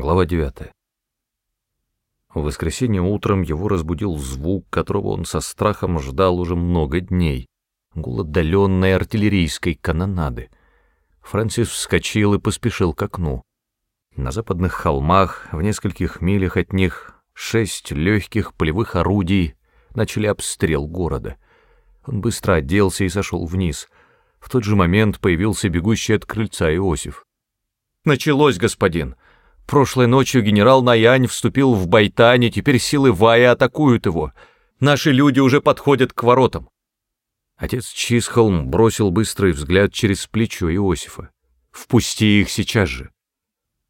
Глава 9. В воскресенье утром его разбудил звук, которого он со страхом ждал уже много дней — гул отдаленной артиллерийской канонады. Фрэнсис вскочил и поспешил к окну. На западных холмах, в нескольких милях от них, шесть легких полевых орудий начали обстрел города. Он быстро оделся и сошел вниз. В тот же момент появился бегущий от крыльца Иосиф. «Началось, господин!» Прошлой ночью генерал Наянь вступил в Байтане, теперь силы Вая атакуют его. Наши люди уже подходят к воротам. Отец Чисхолм бросил быстрый взгляд через плечо Иосифа. «Впусти их сейчас же!»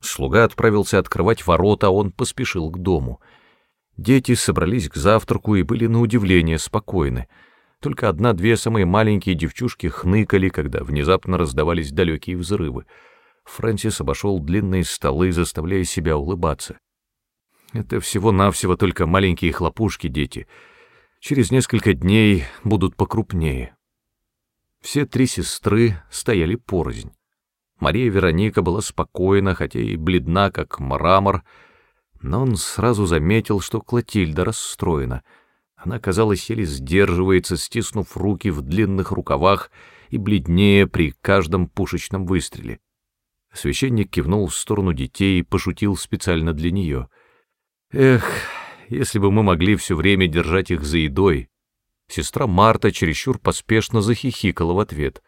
Слуга отправился открывать ворота, а он поспешил к дому. Дети собрались к завтраку и были на удивление спокойны. Только одна-две самые маленькие девчушки хныкали, когда внезапно раздавались далекие взрывы — Фрэнсис обошел длинные столы, заставляя себя улыбаться. Это всего-навсего только маленькие хлопушки, дети. Через несколько дней будут покрупнее. Все три сестры стояли порознь. Мария Вероника была спокойна, хотя и бледна, как мрамор, но он сразу заметил, что Клотильда расстроена. Она, казалось, еле сдерживается, стиснув руки в длинных рукавах и бледнее при каждом пушечном выстреле. Священник кивнул в сторону детей и пошутил специально для нее. «Эх, если бы мы могли все время держать их за едой!» Сестра Марта чересчур поспешно захихикала в ответ.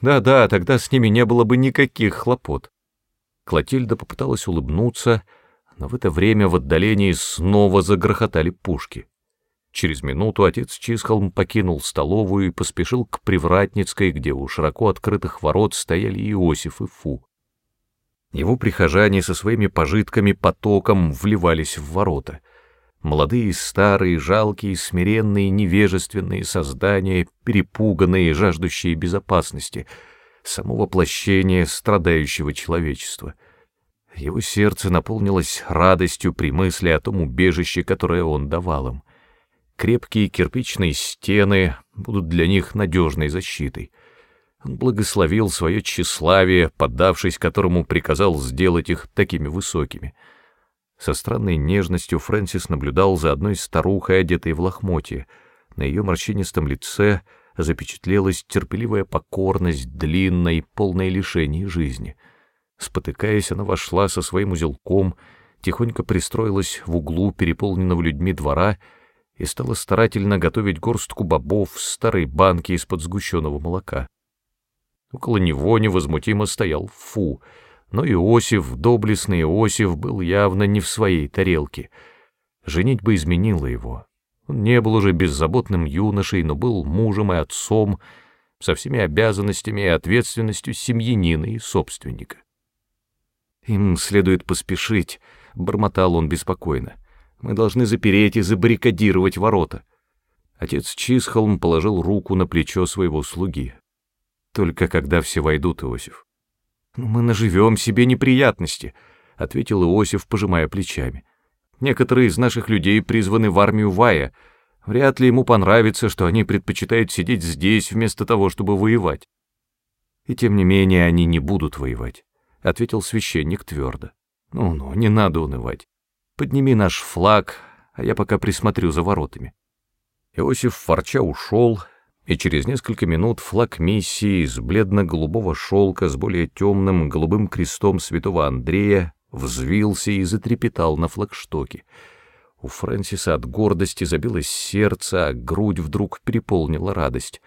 «Да-да, тогда с ними не было бы никаких хлопот». Клотильда попыталась улыбнуться, но в это время в отдалении снова загрохотали пушки. Через минуту отец Чисхолм покинул столовую и поспешил к Привратницкой, где у широко открытых ворот стояли Иосиф и Фу. Его прихожане со своими пожитками потоком вливались в ворота. Молодые, старые, жалкие, смиренные, невежественные создания, перепуганные, жаждущие безопасности, само воплощение страдающего человечества. Его сердце наполнилось радостью при мысли о том убежище, которое он давал им. Крепкие кирпичные стены будут для них надежной защитой — он благословил свое тщеславие, поддавшись которому приказал сделать их такими высокими. Со странной нежностью Фрэнсис наблюдал за одной старухой, одетой в лохмотье. На ее морщинистом лице запечатлелась терпеливая покорность длинной, полной лишений жизни. Спотыкаясь, она вошла со своим узелком, тихонько пристроилась в углу переполненного людьми двора и стала старательно готовить горстку бобов в старой банке из-под сгущенного молока. Около него невозмутимо стоял Фу, но Иосиф, доблестный Иосиф, был явно не в своей тарелке. Женитьба изменила его. Он не был уже беззаботным юношей, но был мужем и отцом, со всеми обязанностями и ответственностью семьянина и собственника. «Им следует поспешить», — бормотал он беспокойно. «Мы должны запереть и забаррикадировать ворота». Отец Чисхолм положил руку на плечо своего слуги. Только когда все войдут, Иосиф. «Ну, «Мы наживем себе неприятности», — ответил Иосиф, пожимая плечами. «Некоторые из наших людей призваны в армию Вая. Вряд ли ему понравится, что они предпочитают сидеть здесь вместо того, чтобы воевать». «И тем не менее они не будут воевать», — ответил священник твердо. «Ну-ну, не надо унывать. Подними наш флаг, а я пока присмотрю за воротами». Иосиф форча ушел, и через несколько минут флаг миссии из бледно-голубого шелка с более темным голубым крестом святого Андрея взвился и затрепетал на флагштоке. У Фрэнсиса от гордости забилось сердце, а грудь вдруг переполнила радость.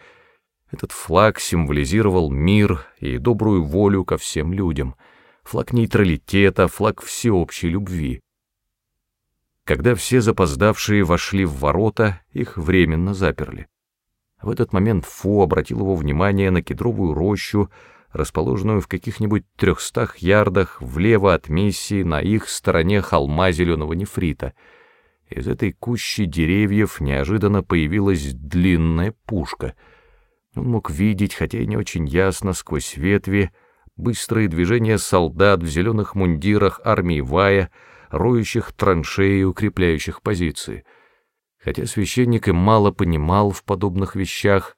Этот флаг символизировал мир и добрую волю ко всем людям, флаг нейтралитета, флаг всеобщей любви. Когда все запоздавшие вошли в ворота, их временно заперли. В этот момент Фу обратил его внимание на кедровую рощу, расположенную в каких-нибудь трехстах ярдах влево от миссии на их стороне холма зеленого нефрита. Из этой кущи деревьев неожиданно появилась длинная пушка. Он мог видеть, хотя и не очень ясно, сквозь ветви, быстрые движения солдат в зеленых мундирах армии Вая, роющих траншеи и укрепляющих позиции — Хотя священник и мало понимал в подобных вещах,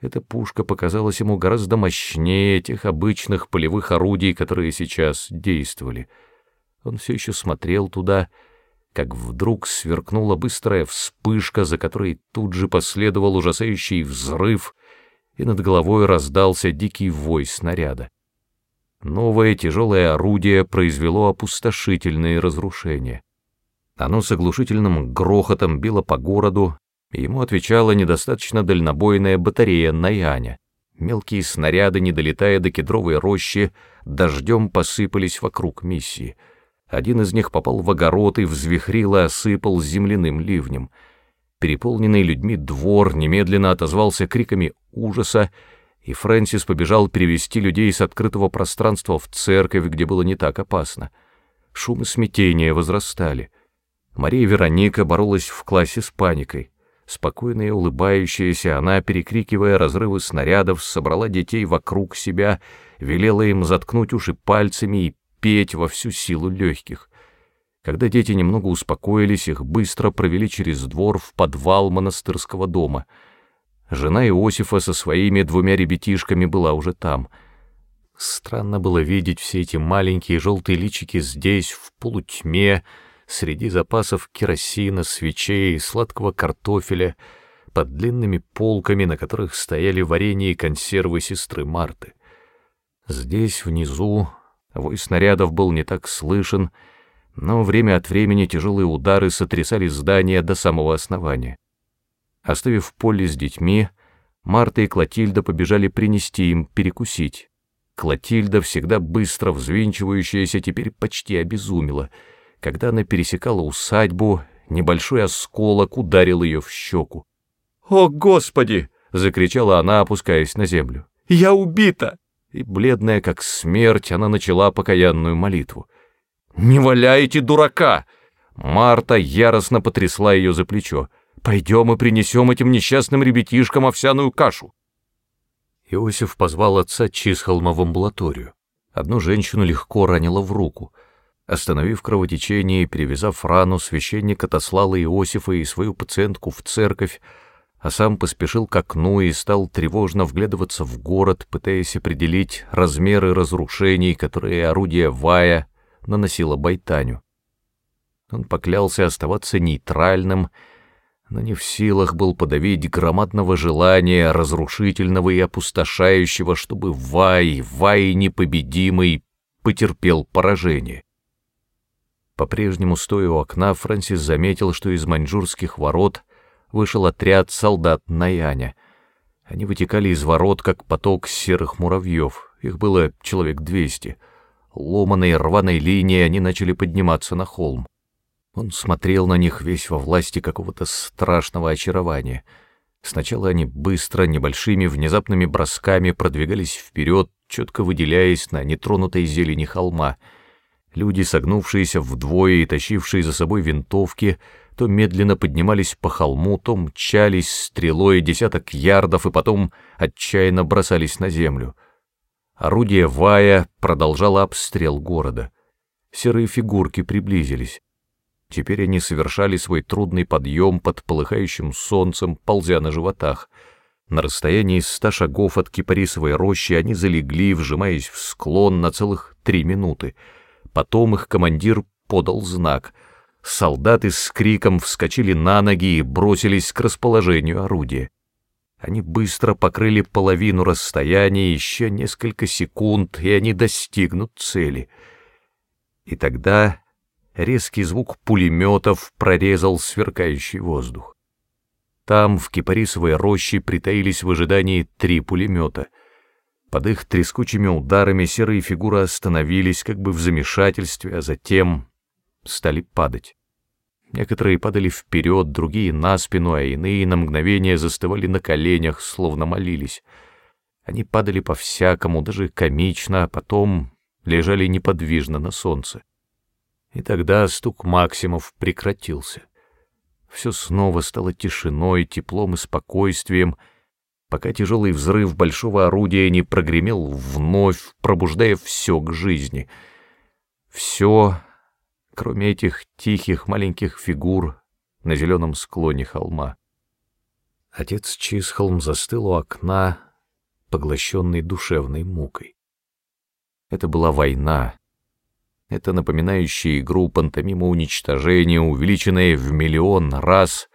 эта пушка показалась ему гораздо мощнее тех обычных полевых орудий, которые сейчас действовали. Он все еще смотрел туда, как вдруг сверкнула быстрая вспышка, за которой тут же последовал ужасающий взрыв, и над головой раздался дикий вой снаряда. Новое тяжелое орудие произвело опустошительные разрушения. Оно с оглушительным грохотом било по городу, и ему отвечала недостаточно дальнобойная батарея Наяня. Мелкие снаряды, не долетая до кедровой рощи, дождем посыпались вокруг миссии. Один из них попал в огород и взвихрил и осыпал земляным ливнем. Переполненный людьми двор немедленно отозвался криками ужаса, и Фрэнсис побежал перевести людей с открытого пространства в церковь, где было не так опасно. Шум и смятение возрастали. Мария Вероника боролась в классе с паникой. Спокойная и улыбающаяся, она, перекрикивая разрывы снарядов, собрала детей вокруг себя, велела им заткнуть уши пальцами и петь во всю силу легких. Когда дети немного успокоились, их быстро провели через двор в подвал монастырского дома — Жена Иосифа со своими двумя ребятишками была уже там. Странно было видеть все эти маленькие желтые личики здесь, в полутьме, среди запасов керосина, свечей, сладкого картофеля, под длинными полками, на которых стояли варенье и консервы сестры Марты. Здесь, внизу, вой снарядов был не так слышен, но время от времени тяжелые удары сотрясали здание до самого основания. Оставив поле с детьми, Марта и Клотильда побежали принести им перекусить. Клотильда, всегда быстро взвинчивающаяся, теперь почти обезумела. Когда она пересекала усадьбу, небольшой осколок ударил ее в щеку. «О, Господи!» — закричала она, опускаясь на землю. «Я убита!» И, бледная как смерть, она начала покаянную молитву. «Не валяйте дурака!» Марта яростно потрясла ее за плечо. Пойдем и принесем этим несчастным ребятишкам овсяную кашу. Иосиф позвал отца Чисхолма в амбулаторию. Одну женщину легко ранило в руку. Остановив кровотечение и перевязав рану, священник отослал Иосифа и свою пациентку в церковь, а сам поспешил к окну и стал тревожно вглядываться в город, пытаясь определить размеры разрушений, которые орудие Вая наносило Байтаню. Он поклялся оставаться нейтральным но не в силах был подавить громадного желания, разрушительного и опустошающего, чтобы Вай, Вай непобедимый, потерпел поражение. По-прежнему, стоя у окна, Фрэнсис заметил, что из маньчжурских ворот вышел отряд солдат Наяня. Они вытекали из ворот, как поток серых муравьев. Их было человек двести. Ломаной рваной линией они начали подниматься на холм. Он смотрел на них весь во власти какого-то страшного очарования. Сначала они быстро, небольшими, внезапными бросками продвигались вперед, четко выделяясь на нетронутой зелени холма. Люди, согнувшиеся вдвое и тащившие за собой винтовки, то медленно поднимались по холму, то мчались стрелой десяток ярдов и потом отчаянно бросались на землю. Орудие Вая продолжало обстрел города. Серые фигурки приблизились. Теперь они совершали свой трудный подъем под полыхающим солнцем, ползя на животах. На расстоянии ста шагов от кипарисовой рощи они залегли, вжимаясь в склон на целых три минуты. Потом их командир подал знак. Солдаты с криком вскочили на ноги и бросились к расположению орудия. Они быстро покрыли половину расстояния, еще несколько секунд, и они достигнут цели. И тогда резкий звук пулеметов прорезал сверкающий воздух. Там, в кипарисовой роще, притаились в ожидании три пулемета. Под их трескучими ударами серые фигуры остановились как бы в замешательстве, а затем стали падать. Некоторые падали вперед, другие на спину, а иные на мгновение застывали на коленях, словно молились. Они падали по-всякому, даже комично, а потом лежали неподвижно на солнце. И тогда стук Максимов прекратился. Все снова стало тишиной, теплом и спокойствием, пока тяжелый взрыв большого орудия не прогремел вновь, пробуждая все к жизни. Все, кроме этих тихих маленьких фигур на зеленом склоне холма. Отец Чисхолм застыл у окна, поглощенный душевной мукой. Это была война, Это напоминающая игру пантомима уничтожения, увеличенная в миллион раз,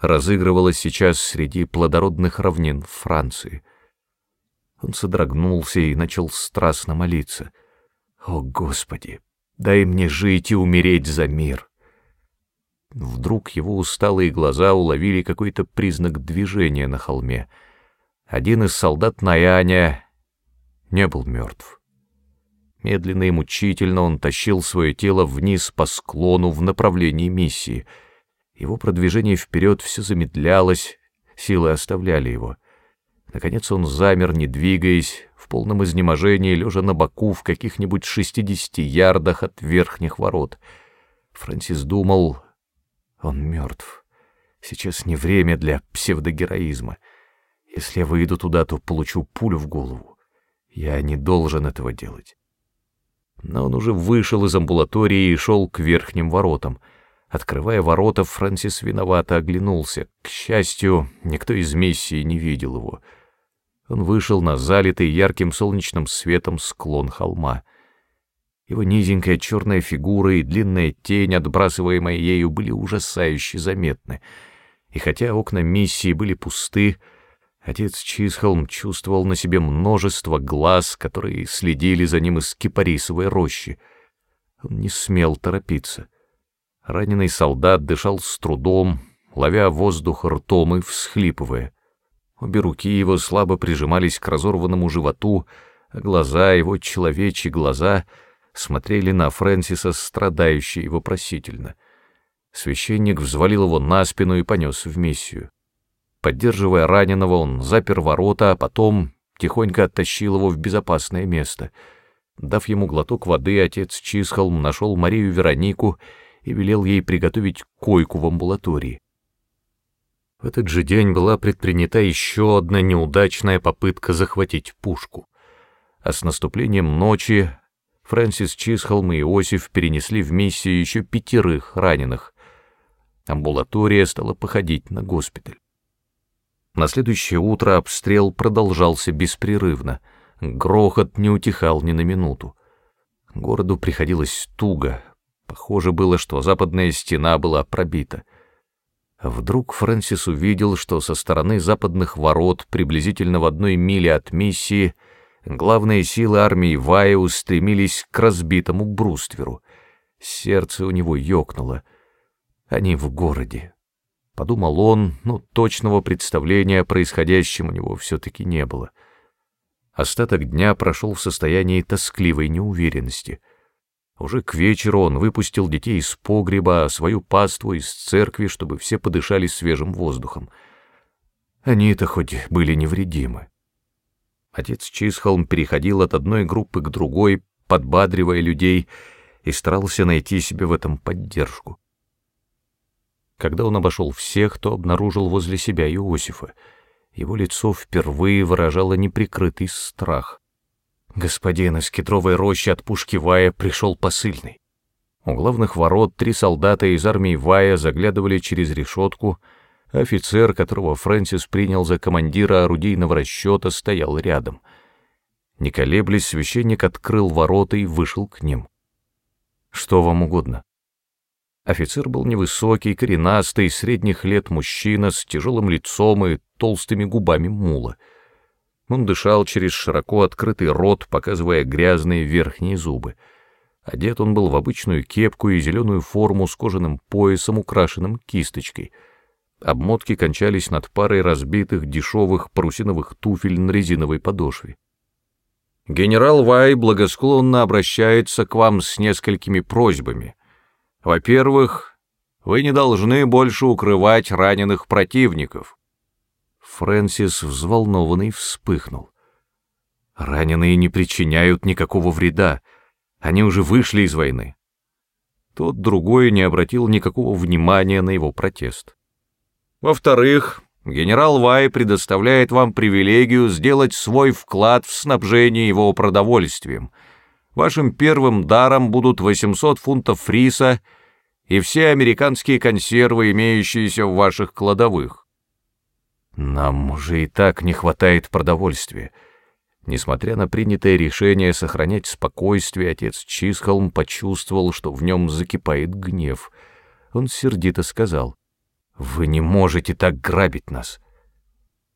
разыгрывалась сейчас среди плодородных равнин Франции. Он содрогнулся и начал страстно молиться. «О, Господи, дай мне жить и умереть за мир!» Вдруг его усталые глаза уловили какой-то признак движения на холме. Один из солдат Наяня не был мертв. Медленно и мучительно он тащил свое тело вниз по склону в направлении миссии. Его продвижение вперед все замедлялось, силы оставляли его. Наконец он замер, не двигаясь, в полном изнеможении, лежа на боку в каких-нибудь шестидесяти ярдах от верхних ворот. Фрэнсис думал, он мертв. Сейчас не время для псевдогероизма. Если я выйду туда, то получу пулю в голову. Я не должен этого делать. Но он уже вышел из амбулатории и шел к верхним воротам. Открывая ворота, Фрэнсис виновато оглянулся. К счастью, никто из миссии не видел его. Он вышел на залитый ярким солнечным светом склон холма. Его низенькая черная фигура и длинная тень, отбрасываемая ею, были ужасающе заметны. И хотя окна миссии были пусты, отец Чисхолм чувствовал на себе множество глаз, которые следили за ним из кипарисовой рощи. Он не смел торопиться. Раненый солдат дышал с трудом, ловя воздух ртом и всхлипывая. Обе руки его слабо прижимались к разорванному животу, а глаза его, человечьи глаза — смотрели на Фрэнсиса страдающие и вопросительно. Священник взвалил его на спину и понес в миссию. Поддерживая раненого, он запер ворота, а потом тихонько оттащил его в безопасное место. Дав ему глоток воды, отец Чисхолм нашел Марию Веронику и велел ей приготовить койку в амбулатории. В этот же день была предпринята еще одна неудачная попытка захватить пушку. А с наступлением ночи Фрэнсис Чисхолм и Иосиф перенесли в миссию еще пятерых раненых. Амбулатория стала походить на госпиталь. На следующее утро обстрел продолжался беспрерывно. Грохот не утихал ни на минуту. Городу приходилось туго. Похоже было, что западная стена была пробита. Вдруг Фрэнсис увидел, что со стороны западных ворот, приблизительно в одной миле от миссии, Главные силы армии Вая устремились к разбитому брустверу. Сердце у него ёкнуло. Они в городе. Подумал он, но точного представления о происходящем у него все-таки не было. Остаток дня прошел в состоянии тоскливой неуверенности. Уже к вечеру он выпустил детей из погреба, свою паству из церкви, чтобы все подышали свежим воздухом. Они-то хоть были невредимы. Отец Чисхолм переходил от одной группы к другой, подбадривая людей, и старался найти себе в этом поддержку. Когда он обошел всех, то обнаружил возле себя Иосифа. Его лицо впервые выражало неприкрытый страх. Господин из кедровой рощи от пушки Вая пришел посыльный. У главных ворот три солдата из армии Вая заглядывали через решетку — Офицер, которого Фрэнсис принял за командира орудийного расчета, стоял рядом. Не колеблясь, священник открыл ворота и вышел к ним. «Что вам угодно?» Офицер был невысокий, коренастый, средних лет мужчина с тяжелым лицом и толстыми губами мула. Он дышал через широко открытый рот, показывая грязные верхние зубы. Одет он был в обычную кепку и зеленую форму с кожаным поясом, украшенным кисточкой — Обмотки кончались над парой разбитых дешевых парусиновых туфель на резиновой подошве. Генерал Вай благосклонно обращается к вам с несколькими просьбами. Во-первых, вы не должны больше укрывать раненых противников. Фрэнсис, взволнованный, вспыхнул. Раненые не причиняют никакого вреда. Они уже вышли из войны. Тот другой не обратил никакого внимания на его протест. Во-вторых, генерал Вай предоставляет вам привилегию сделать свой вклад в снабжение его продовольствием. Вашим первым даром будут 800 фунтов фриса и все американские консервы, имеющиеся в ваших кладовых. Нам уже и так не хватает продовольствия. Несмотря на принятое решение сохранять спокойствие, отец Чисхолм почувствовал, что в нем закипает гнев. Он сердито сказал, «Вы не можете так грабить нас».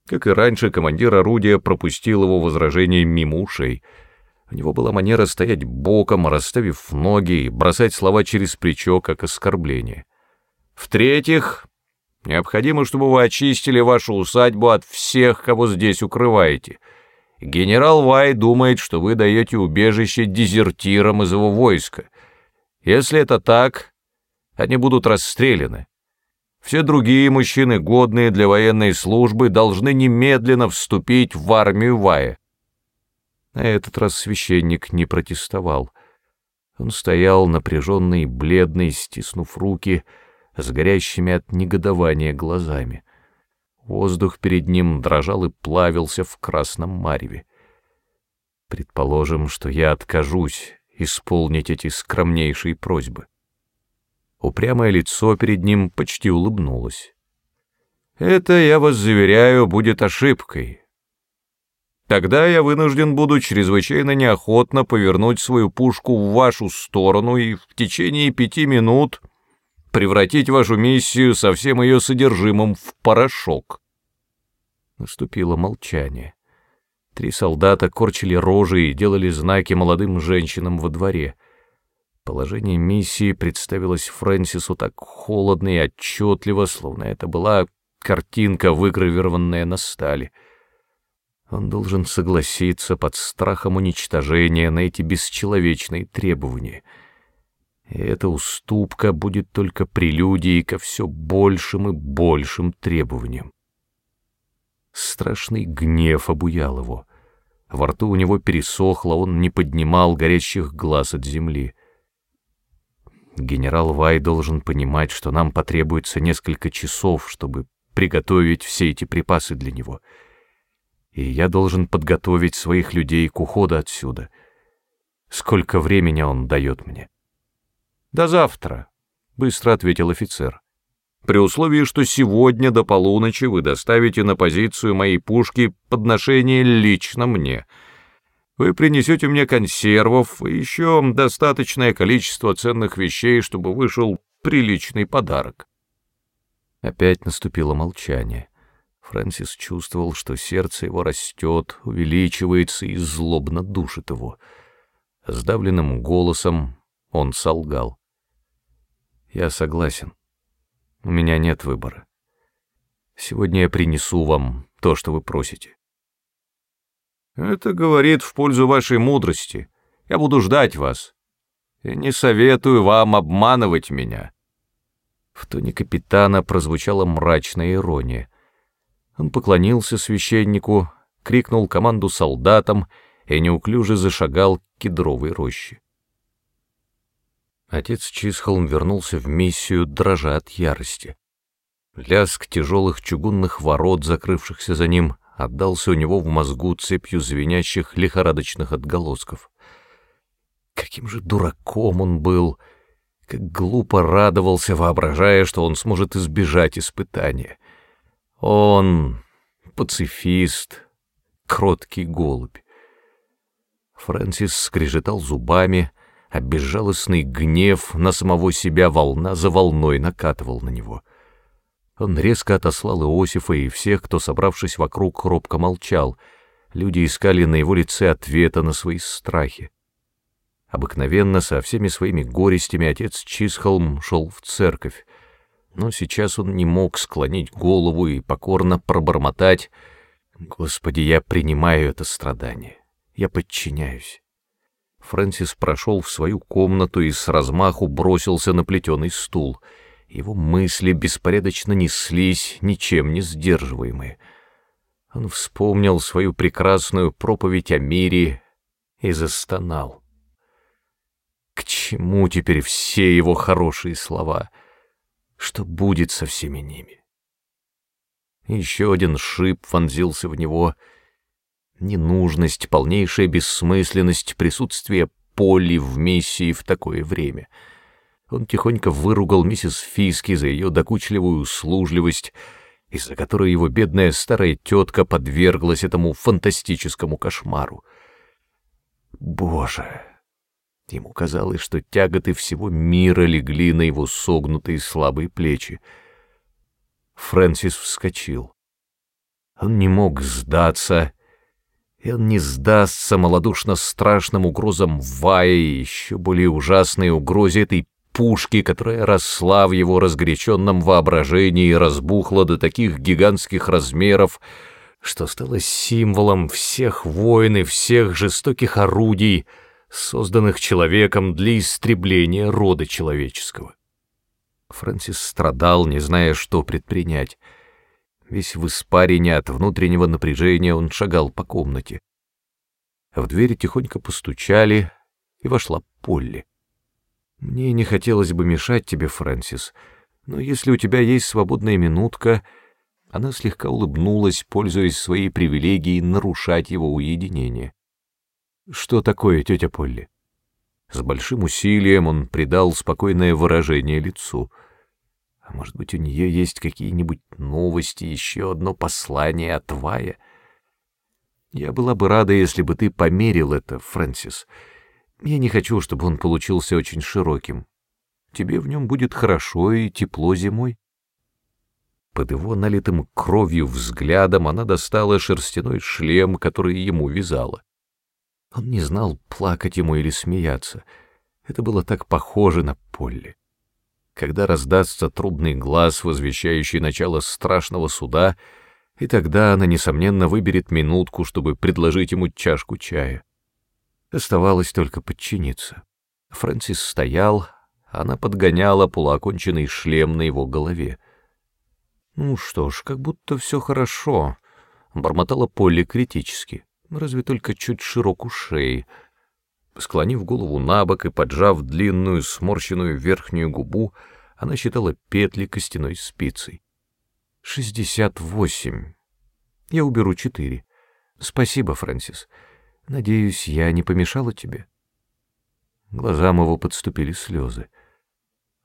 Как и раньше, командир орудия пропустил его возражение мимо ушей. У него была манера стоять боком, расставив ноги и бросать слова через плечо, как оскорбление. В-третьих, необходимо, чтобы вы очистили вашу усадьбу от всех, кого здесь укрываете — Генерал Вай думает, что вы даете убежище дезертирам из его войска. Если это так, они будут расстреляны. Все другие мужчины, годные для военной службы, должны немедленно вступить в армию Вая. На этот раз священник не протестовал. Он стоял напряженный, бледный, стиснув руки, с горящими от негодования глазами. Воздух перед ним дрожал и плавился в красном мареве. Предположим, что я откажусь исполнить эти скромнейшие просьбы. Упрямое лицо перед ним почти улыбнулось. Это, я вас заверяю, будет ошибкой. Тогда я вынужден буду чрезвычайно неохотно повернуть свою пушку в вашу сторону и в течение пяти минут превратить вашу миссию со всем ее содержимым в порошок. Наступило молчание. Три солдата корчили рожи и делали знаки молодым женщинам во дворе. Положение миссии представилось Фрэнсису так холодно и отчетливо, словно это была картинка, выгравированная на стали. Он должен согласиться под страхом уничтожения на эти бесчеловечные требования. И эта уступка будет только прелюдией ко все большим и большим требованиям. Страшный гнев обуял его. Во рту у него пересохло, он не поднимал горящих глаз от земли. Генерал Вай должен понимать, что нам потребуется несколько часов, чтобы приготовить все эти припасы для него. И я должен подготовить своих людей к уходу отсюда. Сколько времени он дает мне? — До завтра, — быстро ответил офицер при условии, что сегодня до полуночи вы доставите на позицию моей пушки подношение лично мне. Вы принесете мне консервов и еще достаточное количество ценных вещей, чтобы вышел приличный подарок. Опять наступило молчание. Фрэнсис чувствовал, что сердце его растет, увеличивается и злобно душит его. Сдавленным голосом он солгал. «Я согласен. У меня нет выбора. Сегодня я принесу вам то, что вы просите. Это говорит в пользу вашей мудрости. Я буду ждать вас. Я не советую вам обманывать меня. В тоне капитана прозвучала мрачная ирония. Он поклонился священнику, крикнул команду солдатам и неуклюже зашагал к кедровой роще. Отец Чисхолм вернулся в миссию, дрожа от ярости. Лязг тяжелых чугунных ворот, закрывшихся за ним, отдался у него в мозгу цепью звенящих лихорадочных отголосков. Каким же дураком он был! Как глупо радовался, воображая, что он сможет избежать испытания. Он пацифист, кроткий голубь. Фрэнсис скрежетал зубами, а безжалостный гнев на самого себя волна за волной накатывал на него. Он резко отослал Иосифа и всех, кто, собравшись вокруг, робко молчал. Люди искали на его лице ответа на свои страхи. Обыкновенно со всеми своими горестями отец Чисхолм шел в церковь, но сейчас он не мог склонить голову и покорно пробормотать «Господи, я принимаю это страдание, я подчиняюсь». Фрэнсис прошел в свою комнату и с размаху бросился на плетеный стул. Его мысли беспорядочно неслись, ничем не сдерживаемые. Он вспомнил свою прекрасную проповедь о мире и застонал. К чему теперь все его хорошие слова? Что будет со всеми ними? Еще один шип вонзился в него — Ненужность, полнейшая бессмысленность присутствия Полли в миссии в такое время. Он тихонько выругал миссис Фиски за ее докучливую услужливость из-за которой его бедная старая тетка подверглась этому фантастическому кошмару. Боже! Ему казалось, что тяготы всего мира легли на его согнутые слабые плечи. Фрэнсис вскочил. Он не мог сдаться, и он не сдастся малодушно страшным угрозам Вая и еще более ужасной угрозе этой пушки, которая росла в его разгоряченном воображении и разбухла до таких гигантских размеров, что стала символом всех войн и всех жестоких орудий, созданных человеком для истребления рода человеческого. Фрэнсис страдал, не зная, что предпринять. Весь в испарине от внутреннего напряжения он шагал по комнате. В двери тихонько постучали, и вошла Полли. «Мне не хотелось бы мешать тебе, Фрэнсис, но если у тебя есть свободная минутка...» Она слегка улыбнулась, пользуясь своей привилегией нарушать его уединение. «Что такое, тетя Полли?» С большим усилием он придал спокойное выражение лицу. А может быть, у нее есть какие-нибудь новости, еще одно послание от Вая? Я была бы рада, если бы ты померил это, Фрэнсис. Я не хочу, чтобы он получился очень широким. Тебе в нем будет хорошо и тепло зимой. Под его налитым кровью взглядом она достала шерстяной шлем, который ему вязала. Он не знал, плакать ему или смеяться. Это было так похоже на Полли. Когда раздастся трубный глаз, возвещающий начало страшного суда, и тогда она, несомненно, выберет минутку, чтобы предложить ему чашку чая. Оставалось только подчиниться. Фрэнсис стоял, она подгоняла полуоконченный шлем на его голове. «Ну что ж, как будто все хорошо», — бормотала Полли критически разве только чуть широк шеи. Склонив голову на бок и поджав длинную сморщенную верхнюю губу, она считала петли костяной спицей. «Шестьдесят восемь. Я уберу четыре. Спасибо, Фрэнсис. Надеюсь, я не помешала тебе?» Глазам его подступили слезы.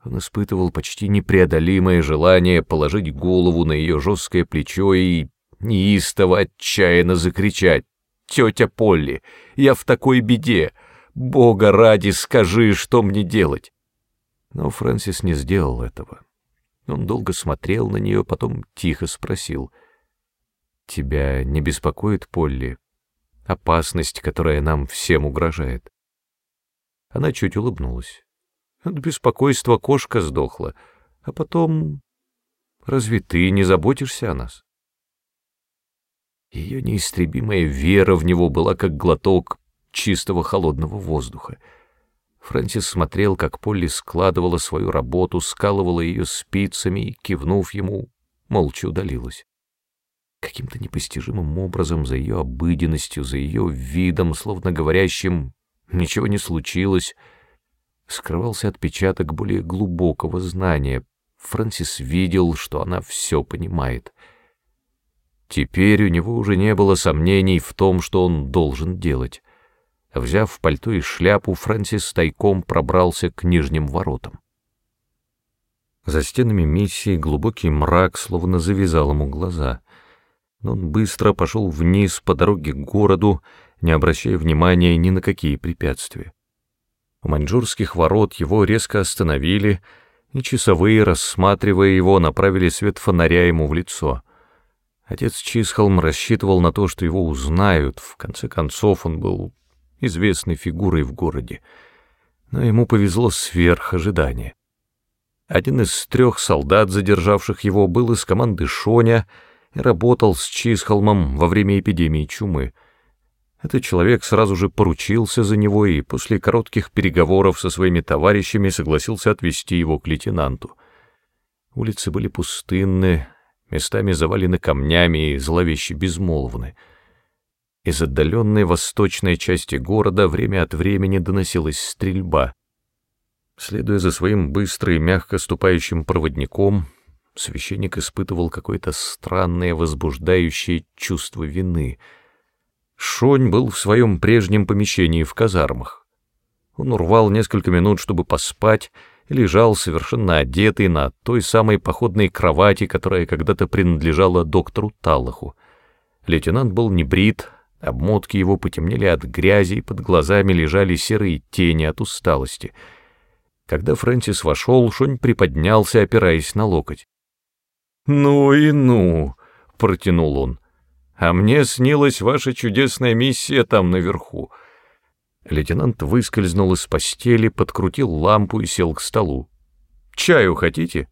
Он испытывал почти непреодолимое желание положить голову на ее жесткое плечо и неистово отчаянно закричать тетя Полли, я в такой беде. Бога ради, скажи, что мне делать. Но Фрэнсис не сделал этого. Он долго смотрел на нее, потом тихо спросил. «Тебя не беспокоит, Полли, опасность, которая нам всем угрожает?» Она чуть улыбнулась. От беспокойства кошка сдохла, а потом... Разве ты не заботишься о нас? Ее неистребимая вера в него была как глоток чистого холодного воздуха. Фрэнсис смотрел, как Полли складывала свою работу, скалывала ее спицами и, кивнув ему, молча удалилась. Каким-то непостижимым образом за ее обыденностью, за ее видом, словно говорящим «ничего не случилось», скрывался отпечаток более глубокого знания. Фрэнсис видел, что она все понимает — Теперь у него уже не было сомнений в том, что он должен делать. Взяв пальто и шляпу, Фрэнсис тайком пробрался к нижним воротам. За стенами миссии глубокий мрак словно завязал ему глаза. Но он быстро пошел вниз по дороге к городу, не обращая внимания ни на какие препятствия. У маньчжурских ворот его резко остановили, и часовые, рассматривая его, направили свет фонаря ему в лицо — Отец Чисхолм рассчитывал на то, что его узнают. В конце концов, он был известной фигурой в городе. Но ему повезло сверх ожидания. Один из трех солдат, задержавших его, был из команды Шоня и работал с Чисхолмом во время эпидемии чумы. Этот человек сразу же поручился за него и после коротких переговоров со своими товарищами согласился отвезти его к лейтенанту. Улицы были пустынны, местами завалены камнями и зловеще безмолвны. Из отдаленной восточной части города время от времени доносилась стрельба. Следуя за своим быстро и мягко ступающим проводником, священник испытывал какое-то странное возбуждающее чувство вины. Шонь был в своем прежнем помещении в казармах. Он урвал несколько минут, чтобы поспать, лежал совершенно одетый на той самой походной кровати, которая когда-то принадлежала доктору Таллаху. Лейтенант был не брит, обмотки его потемнели от грязи, и под глазами лежали серые тени от усталости. Когда Фрэнсис вошел, Шонь приподнялся, опираясь на локоть. «Ну и ну!» — протянул он. «А мне снилась ваша чудесная миссия там наверху». Лейтенант выскользнул из постели, подкрутил лампу и сел к столу. «Чаю хотите?»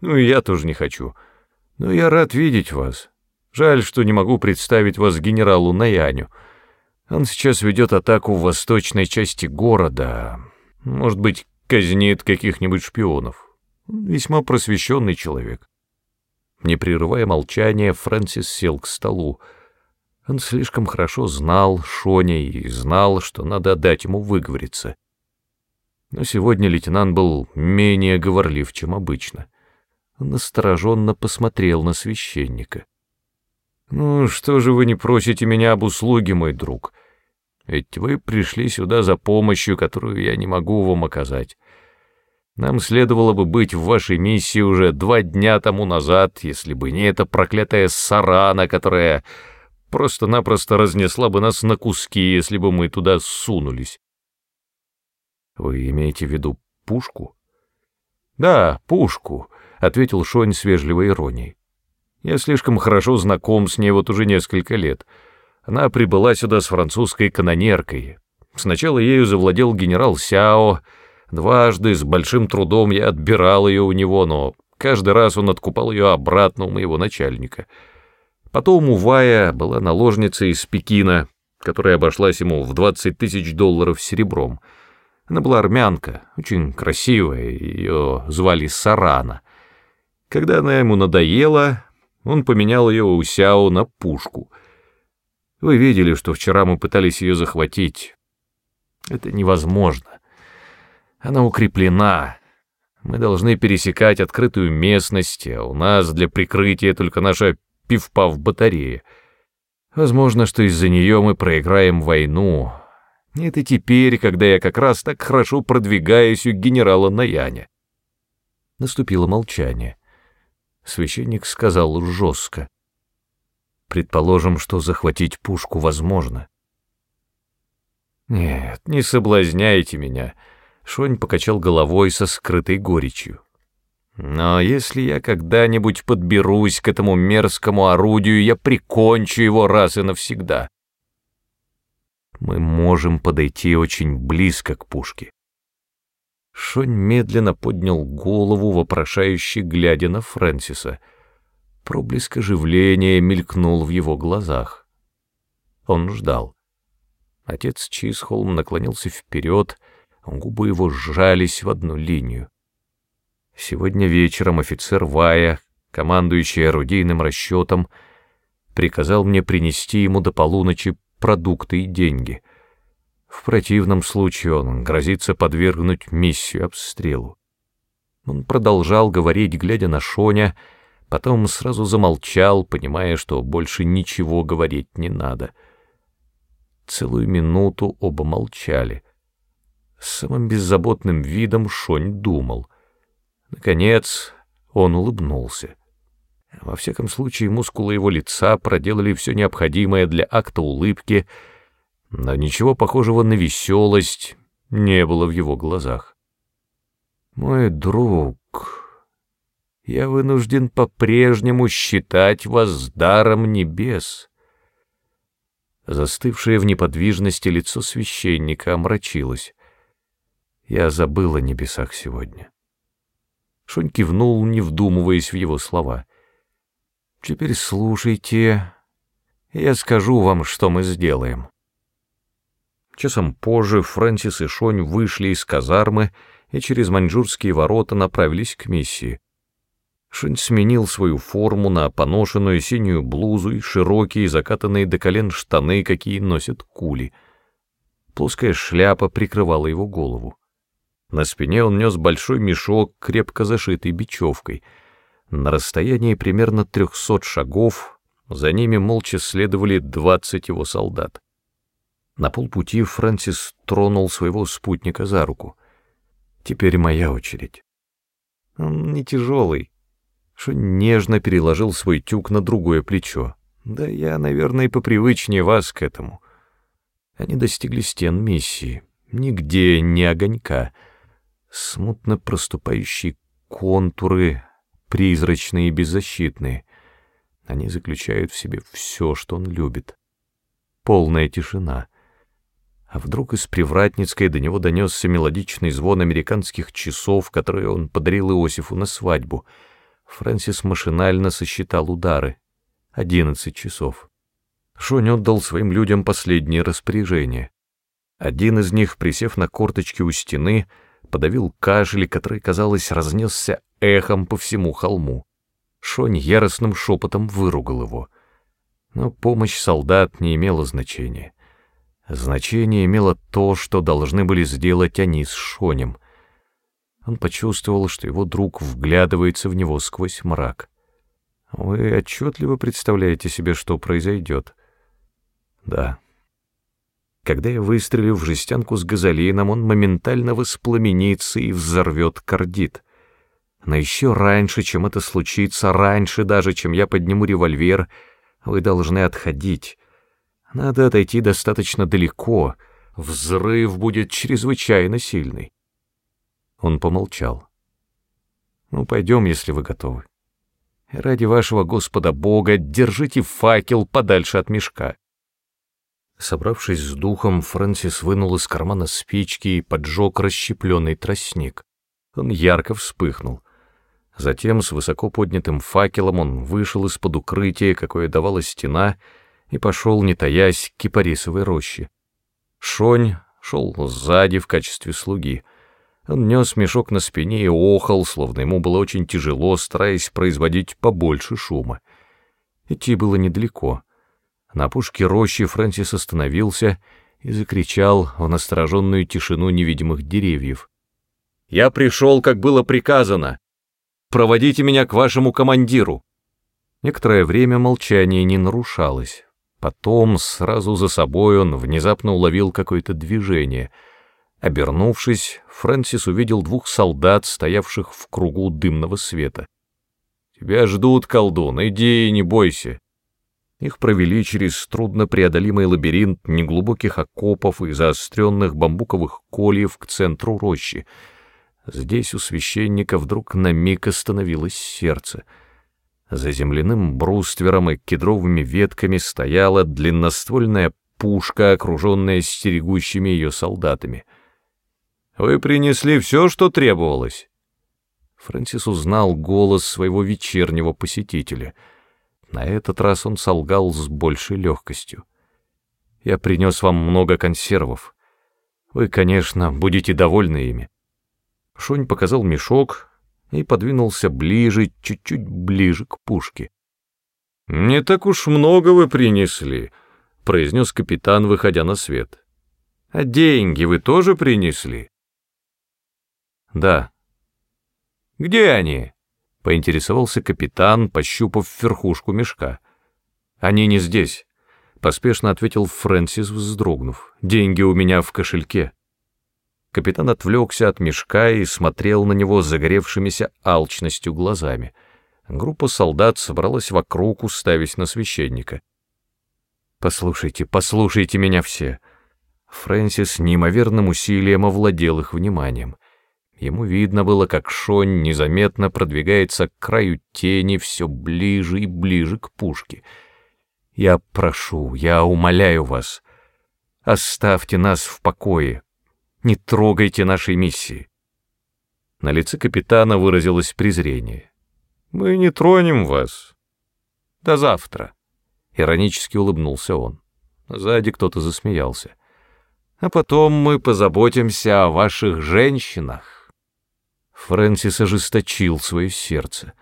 «Ну, я тоже не хочу. Но я рад видеть вас. Жаль, что не могу представить вас генералу Наяню. Он сейчас ведет атаку в восточной части города. Может быть, казнит каких-нибудь шпионов. Весьма просвещенный человек». Не прерывая молчания, Фрэнсис сел к столу. Он слишком хорошо знал Шоня и знал, что надо дать ему выговориться. Но сегодня лейтенант был менее говорлив, чем обычно. Он настороженно посмотрел на священника. «Ну, что же вы не просите меня об услуге, мой друг? Ведь вы пришли сюда за помощью, которую я не могу вам оказать. Нам следовало бы быть в вашей миссии уже два дня тому назад, если бы не эта проклятая сарана, которая просто-напросто разнесла бы нас на куски, если бы мы туда сунулись. Вы имеете в виду пушку? Да, пушку, ответил Шонь с вежливой иронией. Я слишком хорошо знаком с ней вот уже несколько лет. Она прибыла сюда с французской канонеркой. Сначала ею завладел генерал Сяо. Дважды с большим трудом я отбирал ее у него, но каждый раз он откупал ее обратно у моего начальника — Потом у Вая была наложница из Пекина, которая обошлась ему в 20 тысяч долларов серебром. Она была армянка, очень красивая, ее звали Сарана. Когда она ему надоела, он поменял ее у Сяо на пушку. Вы видели, что вчера мы пытались ее захватить. Это невозможно. Она укреплена. Мы должны пересекать открытую местность, а у нас для прикрытия только наша пивпав батарея. Возможно, что из-за нее мы проиграем войну. Это теперь, когда я как раз так хорошо продвигаюсь у генерала Наяня. Наступило молчание. Священник сказал жестко. Предположим, что захватить пушку возможно. Нет, не соблазняйте меня. Шонь покачал головой со скрытой горечью. Но если я когда-нибудь подберусь к этому мерзкому орудию, я прикончу его раз и навсегда. Мы можем подойти очень близко к пушке. Шонь медленно поднял голову, вопрошающе глядя на Фрэнсиса. Проблеск оживления мелькнул в его глазах. Он ждал. Отец Чисхолм наклонился вперед, губы его сжались в одну линию. Сегодня вечером офицер Вая, командующий орудийным расчетом, приказал мне принести ему до полуночи продукты и деньги. В противном случае он грозится подвергнуть миссию обстрелу. Он продолжал говорить, глядя на Шоня, потом сразу замолчал, понимая, что больше ничего говорить не надо. Целую минуту оба молчали. С самым беззаботным видом Шонь думал — Наконец он улыбнулся. Во всяком случае, мускулы его лица проделали все необходимое для акта улыбки, но ничего похожего на веселость не было в его глазах. «Мой друг, я вынужден по-прежнему считать вас даром небес». Застывшее в неподвижности лицо священника омрачилось. Я забыл о небесах сегодня. Шонь кивнул, не вдумываясь в его слова. «Теперь слушайте, я скажу вам, что мы сделаем». Часом позже Фрэнсис и Шонь вышли из казармы и через маньчжурские ворота направились к миссии. Шонь сменил свою форму на поношенную синюю блузу и широкие, закатанные до колен штаны, какие носят кули. Плоская шляпа прикрывала его голову. На спине он нес большой мешок, крепко зашитый бечевкой. На расстоянии примерно трехсот шагов за ними молча следовали двадцать его солдат. На полпути Фрэнсис тронул своего спутника за руку. Теперь моя очередь. Он не тяжелый. Шон нежно переложил свой тюк на другое плечо. Да я, наверное, попривычнее вас к этому. Они достигли стен миссии. Нигде ни огонька. Смутно проступающие контуры, призрачные и беззащитные. Они заключают в себе все, что он любит. Полная тишина. А вдруг из Привратницкой до него донесся мелодичный звон американских часов, которые он подарил Иосифу на свадьбу. Фрэнсис машинально сосчитал удары. Одиннадцать часов. Шонь отдал своим людям последние распоряжения. Один из них, присев на корточки у стены, подавил кашель, который, казалось, разнесся эхом по всему холму. Шонь яростным шепотом выругал его. Но помощь солдат не имела значения. Значение имело то, что должны были сделать они с Шонем. Он почувствовал, что его друг вглядывается в него сквозь мрак. Вы отчетливо представляете себе, что произойдет? Да. Когда я выстрелю в жестянку с газолином, он моментально воспламенится и взорвет кардит. Но еще раньше, чем это случится, раньше даже, чем я подниму револьвер, вы должны отходить. Надо отойти достаточно далеко. Взрыв будет чрезвычайно сильный. Он помолчал. Ну, пойдем, если вы готовы. Ради вашего Господа Бога держите факел подальше от мешка. Собравшись с духом, Фрэнсис вынул из кармана спички и поджег расщепленный тростник. Он ярко вспыхнул. Затем с высоко поднятым факелом он вышел из-под укрытия, какое давала стена, и пошел, не таясь, к кипарисовой роще. Шонь шел сзади в качестве слуги. Он нес мешок на спине и охал, словно ему было очень тяжело, стараясь производить побольше шума. Идти было недалеко. На пушке рощи Фрэнсис остановился и закричал в настороженную тишину невидимых деревьев. «Я пришел, как было приказано! Проводите меня к вашему командиру!» Некоторое время молчание не нарушалось. Потом, сразу за собой, он внезапно уловил какое-то движение. Обернувшись, Фрэнсис увидел двух солдат, стоявших в кругу дымного света. «Тебя ждут, колдун, иди и не бойся!» Их провели через труднопреодолимый лабиринт неглубоких окопов и заостренных бамбуковых кольев к центру рощи. Здесь у священника вдруг на миг остановилось сердце. За земляным бруствером и кедровыми ветками стояла длинноствольная пушка, окруженная стерегущими ее солдатами. «Вы принесли все, что требовалось?» Фрэнсис узнал голос своего вечернего посетителя — на этот раз он солгал с большей легкостью. «Я принес вам много консервов. Вы, конечно, будете довольны ими». Шонь показал мешок и подвинулся ближе, чуть-чуть ближе к пушке. «Не так уж много вы принесли», — произнес капитан, выходя на свет. «А деньги вы тоже принесли?» «Да». «Где они?» поинтересовался капитан, пощупав верхушку мешка. «Они не здесь», — поспешно ответил Фрэнсис, вздрогнув. «Деньги у меня в кошельке». Капитан отвлекся от мешка и смотрел на него загоревшимися алчностью глазами. Группа солдат собралась вокруг, уставясь на священника. «Послушайте, послушайте меня все!» Фрэнсис неимоверным усилием овладел их вниманием. Ему видно было, как Шонь незаметно продвигается к краю тени все ближе и ближе к пушке. «Я прошу, я умоляю вас, оставьте нас в покое, не трогайте нашей миссии». На лице капитана выразилось презрение. «Мы не тронем вас. До завтра», — иронически улыбнулся он. Сзади кто-то засмеялся. «А потом мы позаботимся о ваших женщинах». Фрэнсис ожесточил свое сердце.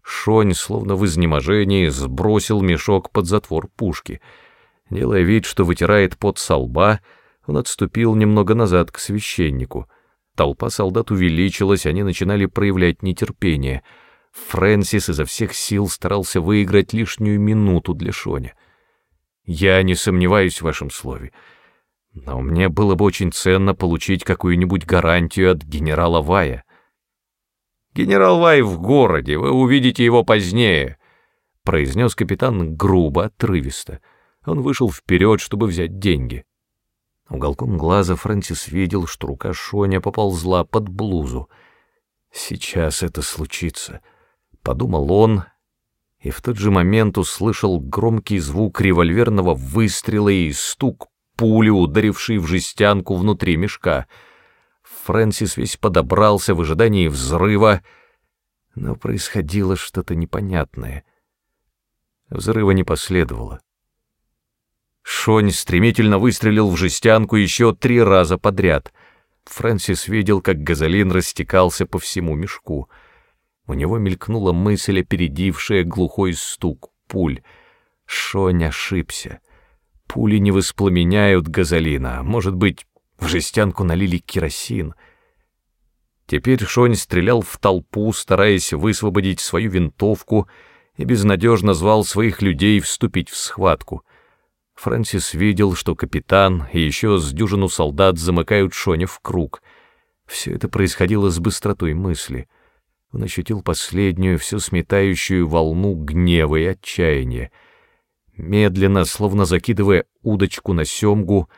Шонь, словно в изнеможении, сбросил мешок под затвор пушки. Делая вид, что вытирает пот со лба, он отступил немного назад к священнику. Толпа солдат увеличилась, они начинали проявлять нетерпение. Фрэнсис изо всех сил старался выиграть лишнюю минуту для Шоня. «Я не сомневаюсь в вашем слове. Но мне было бы очень ценно получить какую-нибудь гарантию от генерала Вая. «Генерал Вай в городе, вы увидите его позднее», — произнес капитан грубо, отрывисто. Он вышел вперед, чтобы взять деньги. Уголком глаза Фрэнсис видел, что рука Шоня поползла под блузу. «Сейчас это случится», — подумал он, и в тот же момент услышал громкий звук револьверного выстрела и стук пули, ударившей в жестянку внутри мешка. Фрэнсис весь подобрался в ожидании взрыва, но происходило что-то непонятное. Взрыва не последовало. Шонь стремительно выстрелил в жестянку еще три раза подряд. Фрэнсис видел, как газолин растекался по всему мешку. У него мелькнула мысль, опередившая глухой стук пуль. Шонь ошибся. Пули не воспламеняют газолина, а, может быть, в жестянку налили керосин. Теперь Шонь стрелял в толпу, стараясь высвободить свою винтовку, и безнадежно звал своих людей вступить в схватку. Фрэнсис видел, что капитан и еще с дюжину солдат замыкают Шоня в круг. Все это происходило с быстротой мысли. Он ощутил последнюю, всю сметающую волну гнева и отчаяния. Медленно, словно закидывая удочку на семгу,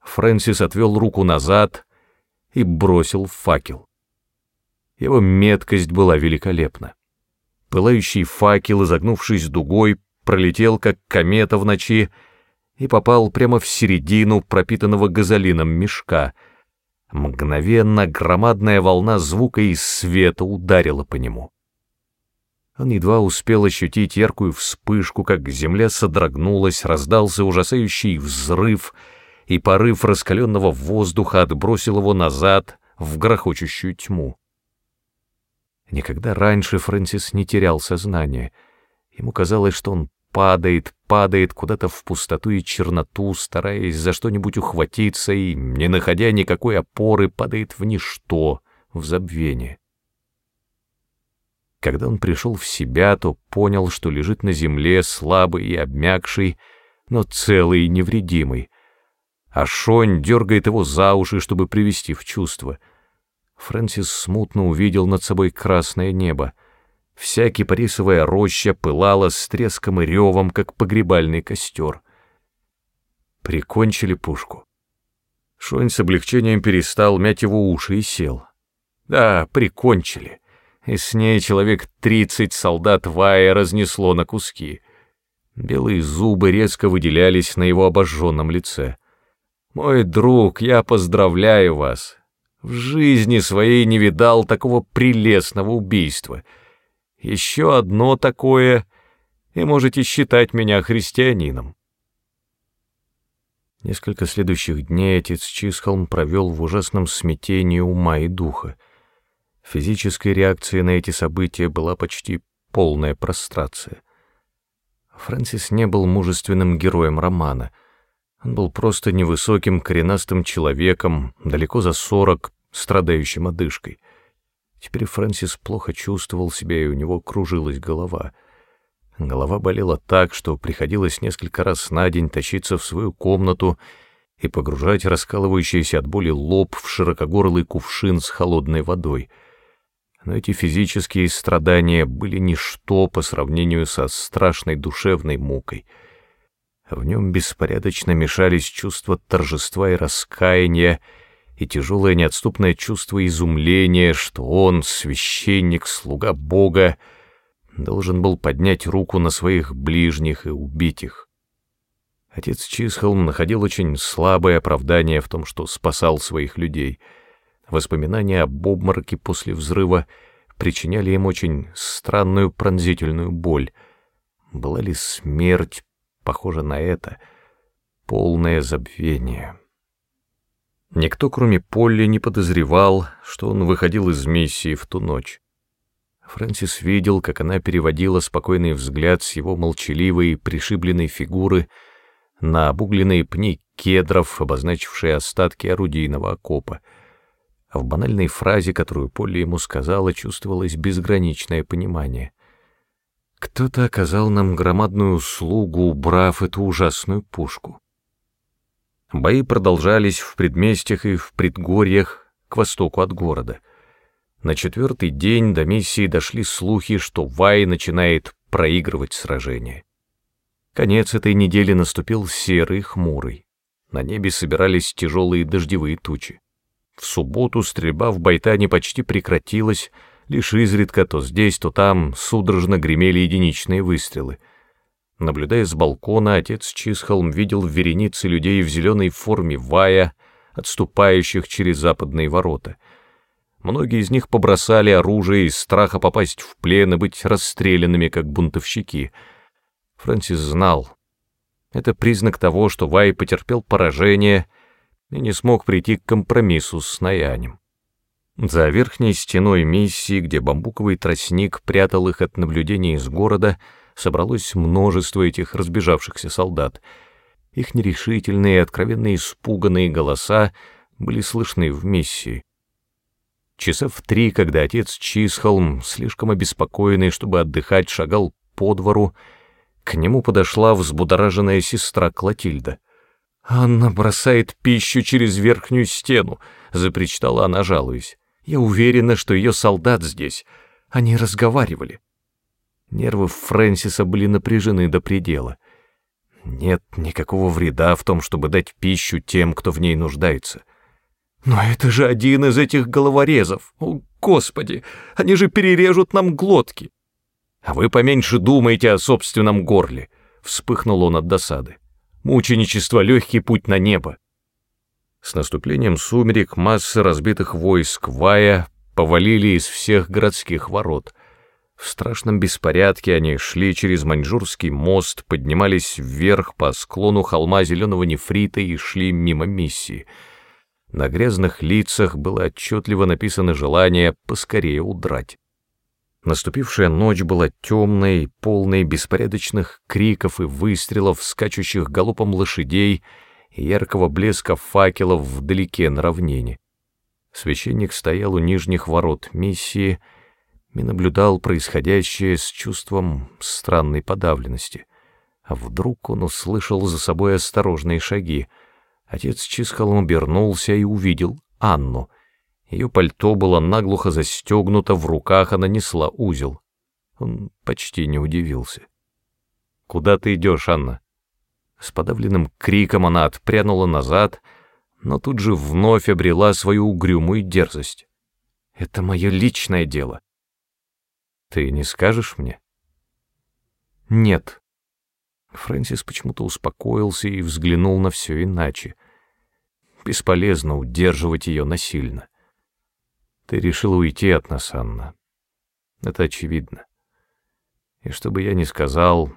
Фрэнсис отвел руку назад и бросил факел. Его меткость была великолепна. Пылающий факел, изогнувшись дугой, пролетел, как комета в ночи, и попал прямо в середину пропитанного газолином мешка. Мгновенно громадная волна звука и света ударила по нему. Он едва успел ощутить яркую вспышку, как земля содрогнулась, раздался ужасающий взрыв, и порыв раскаленного воздуха отбросил его назад в грохочущую тьму. Никогда раньше Фрэнсис не терял сознание. Ему казалось, что он падает, падает куда-то в пустоту и черноту, стараясь за что-нибудь ухватиться и, не находя никакой опоры, падает в ничто, в забвение. Когда он пришел в себя, то понял, что лежит на земле, слабый и обмякший, но целый и невредимый. А Шонь дергает его за уши, чтобы привести в чувство. Фрэнсис смутно увидел над собой красное небо. Вся кипарисовая роща пылала с треском и ревом, как погребальный костер. Прикончили пушку. Шонь с облегчением перестал мять его уши и сел. Да, прикончили и с ней человек тридцать солдат Вая разнесло на куски. Белые зубы резко выделялись на его обожженном лице. «Мой друг, я поздравляю вас. В жизни своей не видал такого прелестного убийства. Еще одно такое, и можете считать меня христианином». Несколько следующих дней отец Чисхолм провел в ужасном смятении ума и духа. Физической реакцией на эти события была почти полная прострация. Фрэнсис не был мужественным героем романа. Он был просто невысоким коренастым человеком, далеко за сорок, страдающим одышкой. Теперь Фрэнсис плохо чувствовал себя, и у него кружилась голова. Голова болела так, что приходилось несколько раз на день тащиться в свою комнату и погружать раскалывающийся от боли лоб в широкогорлый кувшин с холодной водой — но эти физические страдания были ничто по сравнению со страшной душевной мукой. В нем беспорядочно мешались чувства торжества и раскаяния, и тяжелое неотступное чувство изумления, что он, священник, слуга Бога, должен был поднять руку на своих ближних и убить их. Отец Чисхолм находил очень слабое оправдание в том, что спасал своих людей — Воспоминания об обмороке после взрыва причиняли им очень странную пронзительную боль. Была ли смерть похожа на это? Полное забвение. Никто, кроме Полли, не подозревал, что он выходил из миссии в ту ночь. Фрэнсис видел, как она переводила спокойный взгляд с его молчаливой, пришибленной фигуры на обугленные пни кедров, обозначившие остатки орудийного окопа — а в банальной фразе, которую Полли ему сказала, чувствовалось безграничное понимание. Кто-то оказал нам громадную услугу, убрав эту ужасную пушку. Бои продолжались в предместьях и в предгорьях к востоку от города. На четвертый день до миссии дошли слухи, что Вай начинает проигрывать сражение. Конец этой недели наступил серый, хмурый. На небе собирались тяжелые дождевые тучи. В субботу стрельба в Байтане почти прекратилась, лишь изредка то здесь, то там судорожно гремели единичные выстрелы. Наблюдая с балкона, отец Чисхолм видел вереницы людей в зеленой форме вая, отступающих через западные ворота. Многие из них побросали оружие из страха попасть в плен и быть расстрелянными, как бунтовщики. Фрэнсис знал. Это признак того, что Вай потерпел поражение и не смог прийти к компромиссу с Наянем. За верхней стеной миссии, где бамбуковый тростник прятал их от наблюдений из города, собралось множество этих разбежавшихся солдат. Их нерешительные, откровенно испуганные голоса были слышны в миссии. Часа в три, когда отец Чисхолм, слишком обеспокоенный, чтобы отдыхать, шагал по двору, к нему подошла взбудораженная сестра Клотильда. «Анна бросает пищу через верхнюю стену», — запричитала она, жалуясь. Я уверена, что ее солдат здесь. Они разговаривали. Нервы Фрэнсиса были напряжены до предела. Нет никакого вреда в том, чтобы дать пищу тем, кто в ней нуждается. Но это же один из этих головорезов. О, Господи, они же перережут нам глотки. А вы поменьше думайте о собственном горле, вспыхнул он от досады. Мученичество — легкий путь на небо. С наступлением сумерек массы разбитых войск Вая повалили из всех городских ворот. В страшном беспорядке они шли через Маньчжурский мост, поднимались вверх по склону холма зеленого нефрита и шли мимо миссии. На грязных лицах было отчетливо написано желание поскорее удрать. Наступившая ночь была темной, полной беспорядочных криков и выстрелов, скачущих галопом лошадей — и яркого блеска факелов вдалеке на равнине. Священник стоял у нижних ворот миссии и наблюдал происходящее с чувством странной подавленности. А вдруг он услышал за собой осторожные шаги. Отец Чисхолом обернулся и увидел Анну. Ее пальто было наглухо застегнуто, в руках она несла узел. Он почти не удивился. «Куда ты идешь, Анна?» С подавленным криком она отпрянула назад, но тут же вновь обрела свою угрюмую дерзость. «Это мое личное дело». «Ты не скажешь мне?» «Нет». Фрэнсис почему-то успокоился и взглянул на все иначе. Бесполезно удерживать ее насильно. Ты решила уйти от нас, Анна. Это очевидно. И что бы я ни сказал,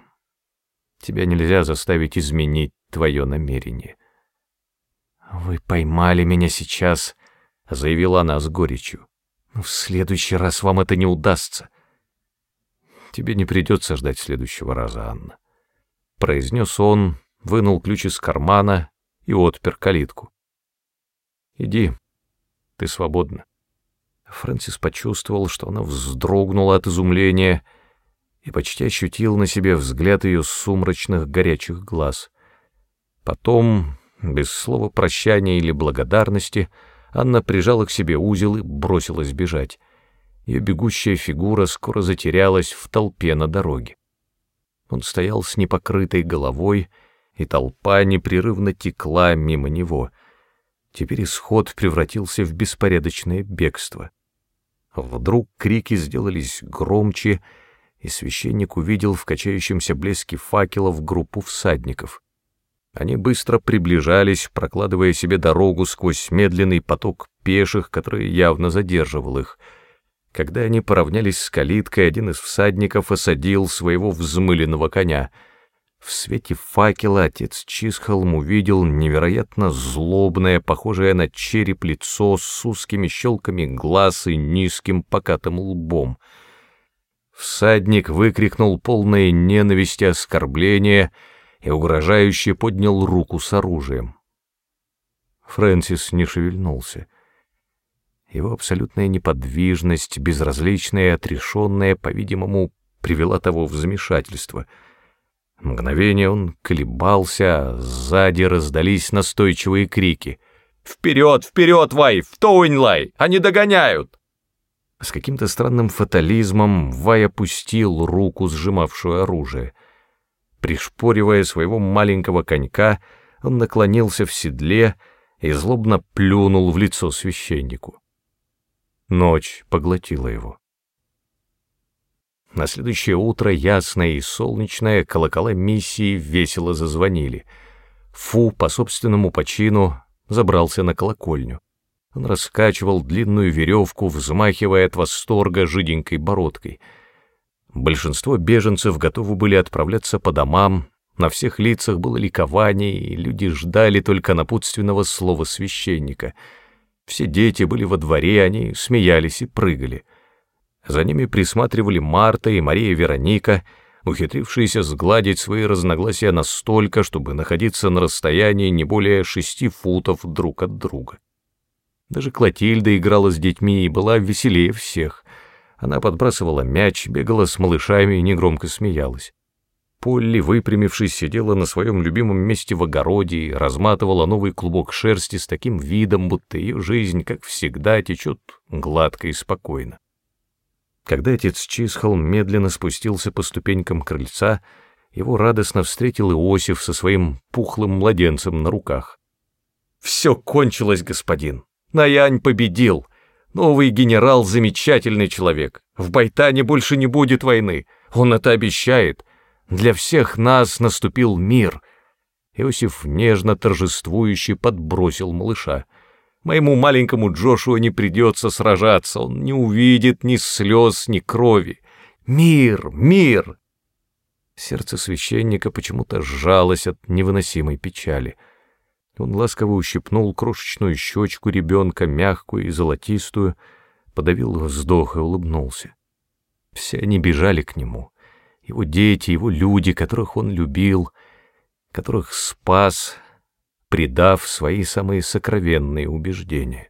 Тебя нельзя заставить изменить твое намерение. «Вы поймали меня сейчас», — заявила она с горечью. «В следующий раз вам это не удастся». «Тебе не придется ждать следующего раза, Анна», — произнес он, вынул ключ из кармана и отпер калитку. «Иди, ты свободна». Фрэнсис почувствовал, что она вздрогнула от изумления — и почти ощутил на себе взгляд ее сумрачных горячих глаз. Потом, без слова прощания или благодарности, Анна прижала к себе узел и бросилась бежать. Ее бегущая фигура скоро затерялась в толпе на дороге. Он стоял с непокрытой головой, и толпа непрерывно текла мимо него. Теперь исход превратился в беспорядочное бегство. Вдруг крики сделались громче, и священник увидел в качающемся блеске факелов группу всадников. Они быстро приближались, прокладывая себе дорогу сквозь медленный поток пеших, который явно задерживал их. Когда они поравнялись с калиткой, один из всадников осадил своего взмыленного коня. В свете факела отец Чисхолм увидел невероятно злобное, похожее на череп лицо с узкими щелками глаз и низким покатым лбом — Всадник выкрикнул полное ненависти оскорбление и угрожающе поднял руку с оружием. Фрэнсис не шевельнулся. Его абсолютная Мгновение он колебался, а сзади раздались настойчивые крики. «Вперед, вперед, Вай! В Тоуинлай! Они догоняют!» С каким-то странным фатализмом Вай опустил руку, сжимавшую оружие. Пришпоривая своего маленького конька, он наклонился в седле и злобно плюнул в лицо священнику. Ночь поглотила его. На следующее утро ясное и солнечное колокола миссии весело зазвонили. Фу по собственному почину забрался на колокольню. Он раскачивал длинную веревку, взмахивая от восторга жиденькой бородкой. Большинство беженцев готовы были отправляться по домам, на всех лицах было ликование, и люди ждали только напутственного слова священника. Все дети были во дворе, они смеялись и прыгали. За ними присматривали Марта и Мария Вероника, ухитрившиеся сгладить свои разногласия настолько, чтобы находиться на расстоянии не более шести футов друг от друга. Даже Клотильда играла с детьми и была веселее всех. Она подбрасывала мяч, бегала с малышами и негромко смеялась. Полли, выпрямившись, сидела на своем любимом месте в огороде и разматывала новый клубок шерсти с таким видом, будто ее жизнь, как всегда, течет гладко и спокойно. Когда отец Чисхол медленно спустился по ступенькам крыльца, его радостно встретил Иосиф со своим пухлым младенцем на руках. «Все кончилось, господин. Наянь победил. Новый генерал — замечательный человек. В Байтане больше не будет войны. Он это обещает. Для всех нас наступил мир». Иосиф нежно торжествующе подбросил малыша. Моему маленькому Джошуа не придется сражаться, он не увидит ни слез, ни крови. Мир, мир!» Сердце священника почему-то сжалось от невыносимой печали. Он ласково ущипнул крошечную щечку ребенка, мягкую и золотистую, подавил вздох и улыбнулся. Все они бежали к нему. Его дети, его люди, которых он любил, которых спас, предав свои самые сокровенные убеждения.